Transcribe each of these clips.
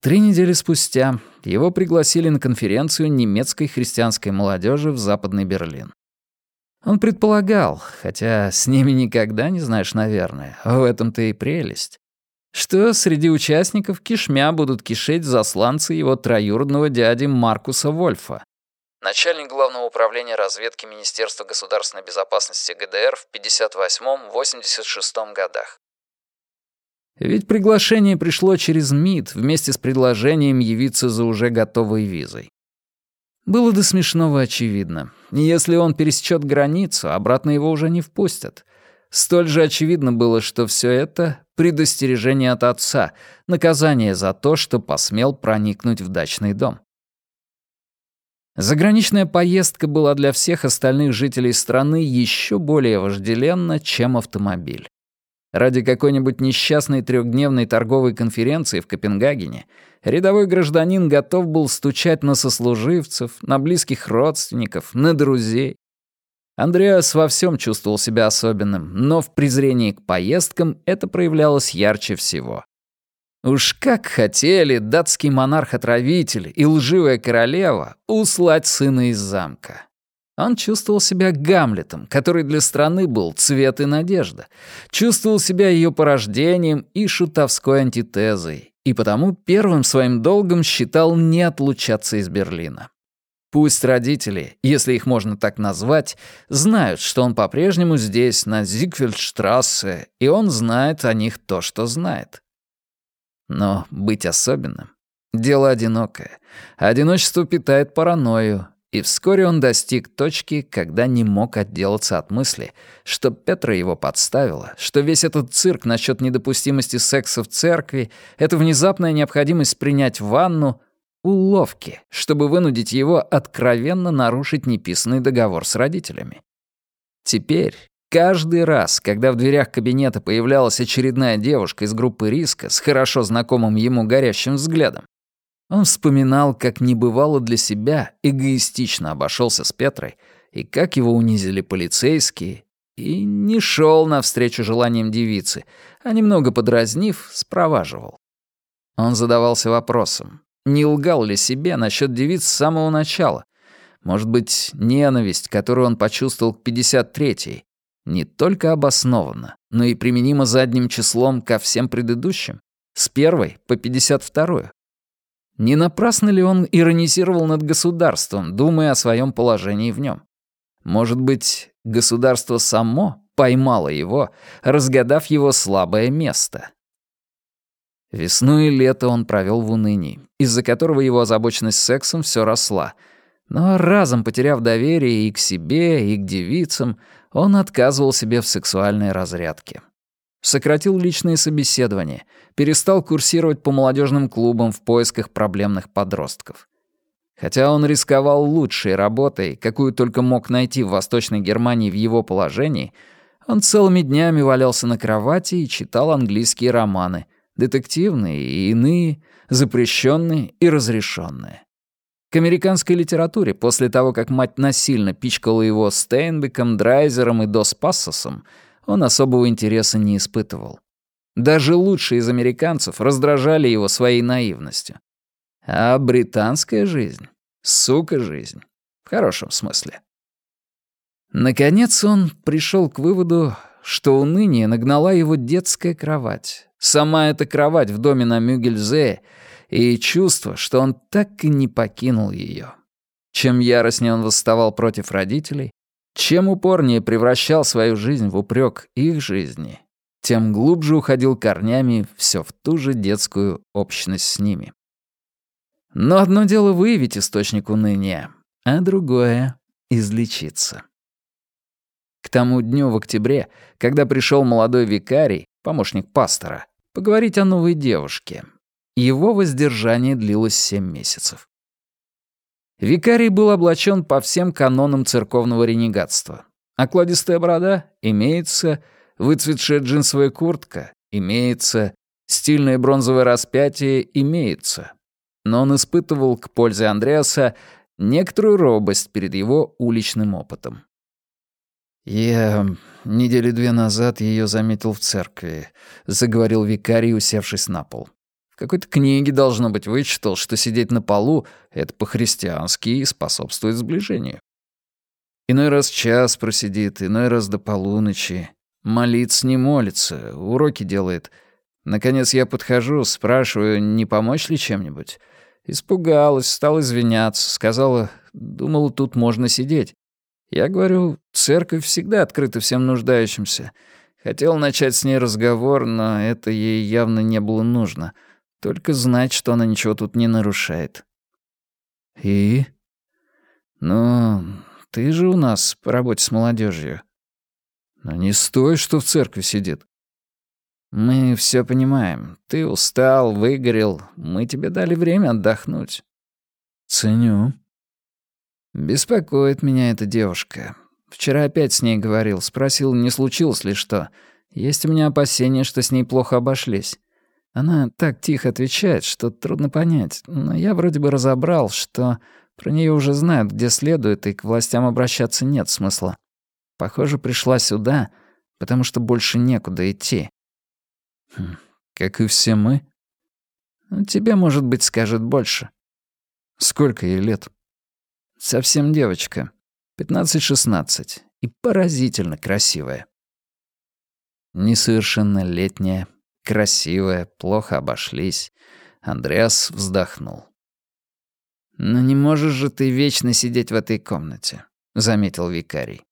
Три недели спустя его пригласили на конференцию немецкой христианской молодежи в Западный Берлин. Он предполагал, хотя с ними никогда не знаешь, наверное, в этом-то и прелесть, что среди участников кишмя будут кишеть засланцы его троюродного дяди Маркуса Вольфа, начальник Главного управления разведки Министерства государственной безопасности ГДР в 58-86 годах. Ведь приглашение пришло через МИД вместе с предложением явиться за уже готовой визой. Было до смешного очевидно. Если он пересечет границу, обратно его уже не впустят. Столь же очевидно было, что все это — предостережение от отца, наказание за то, что посмел проникнуть в дачный дом. Заграничная поездка была для всех остальных жителей страны еще более вожделенна, чем автомобиль. Ради какой-нибудь несчастной трехдневной торговой конференции в Копенгагене рядовой гражданин готов был стучать на сослуживцев, на близких родственников, на друзей. Андреас во всем чувствовал себя особенным, но в презрении к поездкам это проявлялось ярче всего. Уж как хотели датский монарх-отравитель и лживая королева услать сына из замка. Он чувствовал себя Гамлетом, который для страны был цвет и надежда. Чувствовал себя ее порождением и шутовской антитезой. И потому первым своим долгом считал не отлучаться из Берлина. Пусть родители, если их можно так назвать, знают, что он по-прежнему здесь, на Зигфельдштрассе, и он знает о них то, что знает. Но быть особенным — дело одинокое. Одиночество питает паранойю, и вскоре он достиг точки, когда не мог отделаться от мысли, что Петра его подставила, что весь этот цирк насчет недопустимости секса в церкви, эта внезапная необходимость принять ванну — уловки, чтобы вынудить его откровенно нарушить неписанный договор с родителями. Теперь, каждый раз, когда в дверях кабинета появлялась очередная девушка из группы риска с хорошо знакомым ему горящим взглядом, он вспоминал, как небывало для себя эгоистично обошелся с Петрой, и как его унизили полицейские, и не шел навстречу желаниям девицы, а немного подразнив, спроваживал. Он задавался вопросом, не лгал ли себе насчет девиц с самого начала. Может быть, ненависть, которую он почувствовал к 53-й, не только обоснована, но и применима задним числом ко всем предыдущим, с первой по 52-ю. Не напрасно ли он иронизировал над государством, думая о своем положении в нем? Может быть, государство само поймало его, разгадав его слабое место? Весну и лето он провел в унынии, из-за которого его озабоченность сексом все росла. Но разом потеряв доверие и к себе, и к девицам, он отказывал себе в сексуальной разрядке. Сократил личные собеседования, перестал курсировать по молодежным клубам в поисках проблемных подростков. Хотя он рисковал лучшей работой, какую только мог найти в Восточной Германии в его положении, он целыми днями валялся на кровати и читал английские романы, детективные и иные, запрещенные и разрешенные. К американской литературе после того, как мать насильно пичкала его Стейнбеком, Драйзером и Дос Пассосом, он особого интереса не испытывал. Даже лучшие из американцев раздражали его своей наивностью. А британская жизнь — сука жизнь. В хорошем смысле. Наконец он пришел к выводу, что уныние нагнала его детская кровать. Сама эта кровать в доме на Мюгельзе и чувство, что он так и не покинул ее. Чем яростнее он восставал против родителей, чем упорнее превращал свою жизнь в упрек их жизни, тем глубже уходил корнями все в ту же детскую общность с ними. Но одно дело выявить источник уныния, а другое — излечиться. К тому дню в октябре, когда пришел молодой викарий, помощник пастора, поговорить о новой девушке, его воздержание длилось семь месяцев. Викарий был облачен по всем канонам церковного ренегатства. Окладистая борода — имеется, выцветшая джинсовая куртка — имеется, стильное бронзовое распятие — имеется. Но он испытывал к пользе Андреаса некоторую робость перед его уличным опытом. «Я недели две назад ее заметил в церкви», — заговорил викарий, усевшись на пол. Какой-то книге, должно быть, вычитал, что сидеть на полу — это по-христиански и способствует сближению. Иной раз час просидит, иной раз до полуночи. Молиться не молится, уроки делает. Наконец я подхожу, спрашиваю, не помочь ли чем-нибудь. Испугалась, стала извиняться, сказала, думала, тут можно сидеть. Я говорю, церковь всегда открыта всем нуждающимся. Хотел начать с ней разговор, но это ей явно не было нужно. Только знать, что она ничего тут не нарушает. И? Ну, ты же у нас по работе с молодежью. Но не стой, что в церкви сидит. Мы все понимаем. Ты устал, выгорел. Мы тебе дали время отдохнуть. Ценю. Беспокоит меня эта девушка. Вчера опять с ней говорил, спросил, не случилось ли что. Есть у меня опасения, что с ней плохо обошлись. Она так тихо отвечает, что трудно понять, но я вроде бы разобрал, что про нее уже знают, где следует, и к властям обращаться нет смысла. Похоже, пришла сюда, потому что больше некуда идти. Хм, как и все мы. Ну, тебе, может быть, скажет больше. Сколько ей лет? Совсем девочка. 15-16. И поразительно красивая. Несовершеннолетняя, красивая, плохо обошлись. Андреас вздохнул. «Но не можешь же ты вечно сидеть в этой комнате», — заметил викарий.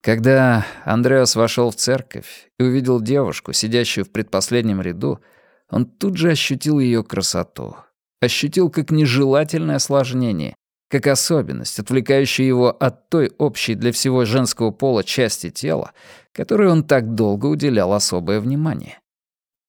Когда Андреас вошел в церковь и увидел девушку, сидящую в предпоследнем ряду, он тут же ощутил ее красоту, ощутил как нежелательное осложнение, как особенность, отвлекающая его от той общей для всего женского пола части тела, которой он так долго уделял особое внимание.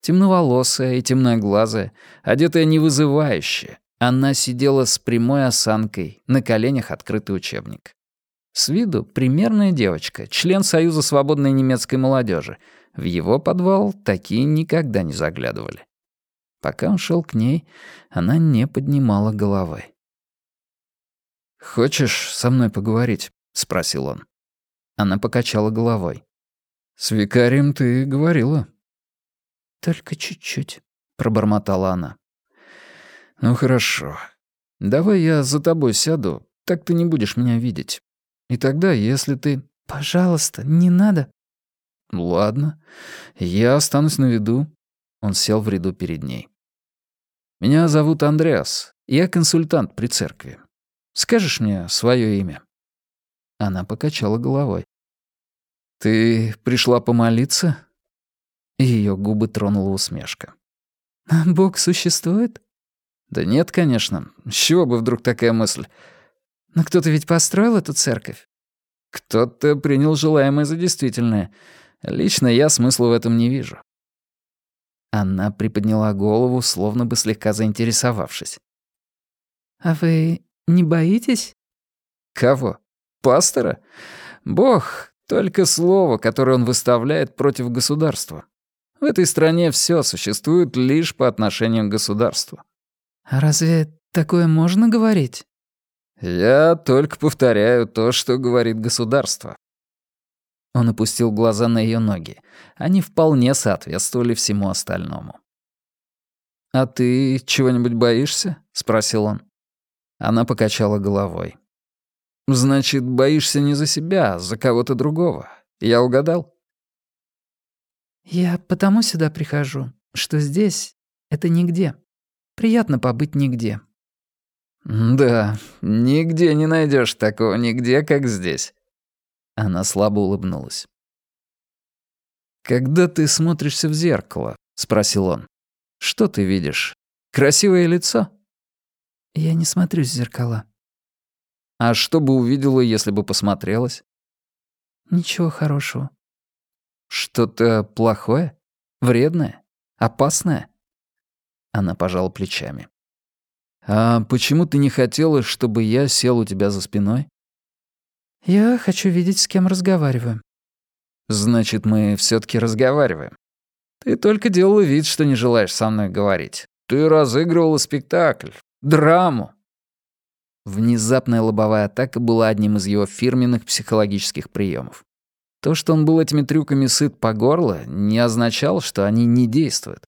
Темноволосая и темноглазая, одетая невызывающе, она сидела с прямой осанкой, на коленях открытый учебник. С виду примерная девочка, член Союза свободной немецкой молодежи. В его подвал такие никогда не заглядывали. Пока он шел к ней, она не поднимала головы. «Хочешь со мной поговорить?» — спросил он. Она покачала головой. «С викарием ты говорила». «Только чуть-чуть», — пробормотала она. «Ну хорошо. Давай я за тобой сяду, так ты не будешь меня видеть. И тогда, если ты...» «Пожалуйста, не надо». «Ладно. Я останусь на виду. Он сел в ряду перед ней. «Меня зовут Андреас. Я консультант при церкви. Скажешь мне свое имя?» Она покачала головой. «Ты пришла помолиться?» Ее губы тронула усмешка. «Бог существует?» «Да нет, конечно. С чего бы вдруг такая мысль?» «Но кто-то ведь построил эту церковь?» «Кто-то принял желаемое за действительное. Лично я смысла в этом не вижу. Она приподняла голову, словно бы слегка заинтересовавшись. «А вы не боитесь?» «Кого? Пастора? Бог — только слово, которое он выставляет против государства. В этой стране все существует лишь по отношению к государству». «А разве такое можно говорить?» «Я только повторяю то, что говорит государство. Он опустил глаза на ее ноги. Они вполне соответствовали всему остальному. «А ты чего-нибудь боишься?» — спросил он. Она покачала головой. «Значит, боишься не за себя, а за кого-то другого. Я угадал?» «Я потому сюда прихожу, что здесь — это нигде. Приятно побыть нигде». «Да, нигде не найдешь такого нигде, как здесь. Она слабо улыбнулась. «Когда ты смотришься в зеркало?» — спросил он. «Что ты видишь? Красивое лицо?» «Я не смотрюсь в зеркала». «А что бы увидела, если бы посмотрелась?» «Ничего хорошего». «Что-то плохое? Вредное? Опасное?» Она пожала плечами. «А почему ты не хотела, чтобы я сел у тебя за спиной?» «Я хочу видеть, с кем разговариваю». «Значит, мы все таки разговариваем. Ты только делала вид, что не желаешь со мной говорить. Ты разыгрывала спектакль, драму». Внезапная лобовая атака была одним из его фирменных психологических приемов. То, что он был этими трюками сыт по горло, не означало, что они не действуют.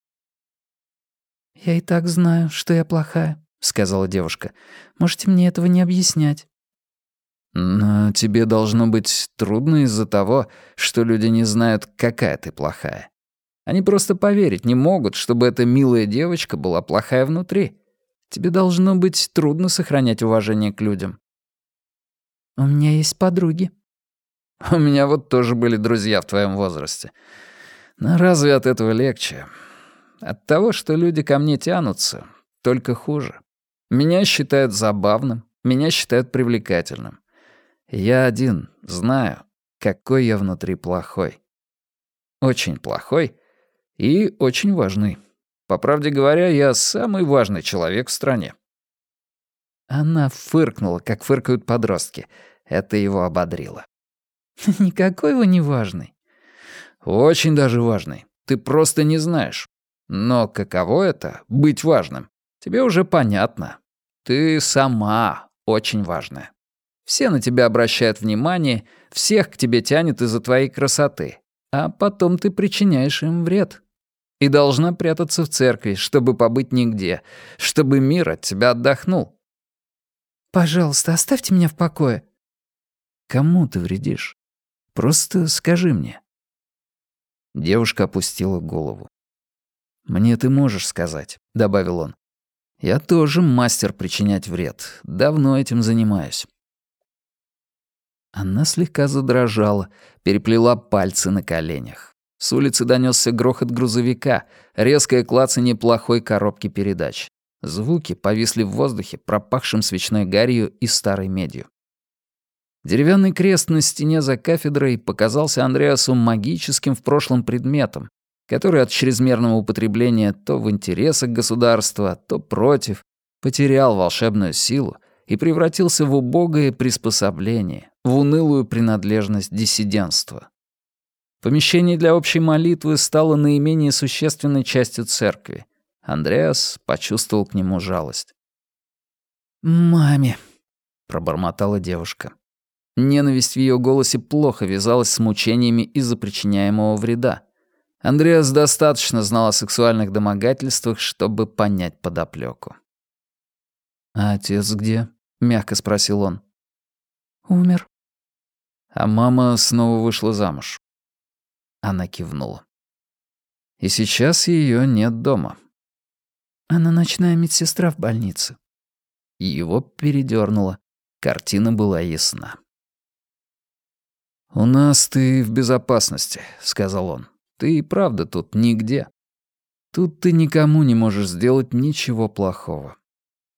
«Я и так знаю, что я плохая», — сказала девушка. «Можете мне этого не объяснять». «Но тебе должно быть трудно из-за того, что люди не знают, какая ты плохая. Они просто поверить не могут, чтобы эта милая девочка была плохая внутри. Тебе должно быть трудно сохранять уважение к людям». «У меня есть подруги». «У меня вот тоже были друзья в твоем возрасте. Но разве от этого легче? От того, что люди ко мне тянутся, только хуже. Меня считают забавным, меня считают привлекательным. Я один знаю, какой я внутри плохой. Очень плохой и очень важный. По правде говоря, я самый важный человек в стране. Она фыркнула, как фыркают подростки. Это его ободрило. «Никакой вы не важный». «Очень даже важный. Ты просто не знаешь. Но каково это — быть важным? Тебе уже понятно. Ты сама очень важная. Все на тебя обращают внимание, всех к тебе тянет из-за твоей красоты. А потом ты причиняешь им вред. И должна прятаться в церкви, чтобы побыть нигде, чтобы мир от тебя отдохнул. «Пожалуйста, оставьте меня в покое». «Кому ты вредишь? Просто скажи мне». Девушка опустила голову. «Мне ты можешь сказать», — добавил он. «Я тоже мастер причинять вред. Давно этим занимаюсь». Она слегка задрожала, переплела пальцы на коленях. С улицы донесся грохот грузовика, резкое клацанье плохой коробки передач. Звуки повисли в воздухе, пропахшим свечной гарью и старой медью. Деревянный крест на стене за кафедрой показался Андреасу магическим в прошлом предметом, который от чрезмерного употребления то в интересах государства, то против, потерял волшебную силу и превратился в убогое приспособление, в унылую принадлежность диссидентства. Помещение для общей молитвы стало наименее существенной частью церкви. Андреас почувствовал к нему жалость. «Маме», — пробормотала девушка. Ненависть в ее голосе плохо вязалась с мучениями из-за причиняемого вреда. Андреас достаточно знал о сексуальных домогательствах, чтобы понять подоплеку. «А отец где?» — мягко спросил он. «Умер». А мама снова вышла замуж. Она кивнула. И сейчас ее нет дома. Она ночная медсестра в больнице. Его передернуло. Картина была ясна. «У нас ты в безопасности», — сказал он. «Ты и правда тут нигде. Тут ты никому не можешь сделать ничего плохого.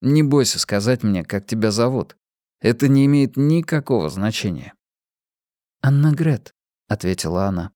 Не бойся сказать мне, как тебя зовут. Это не имеет никакого значения». «Анна Грет», — ответила она.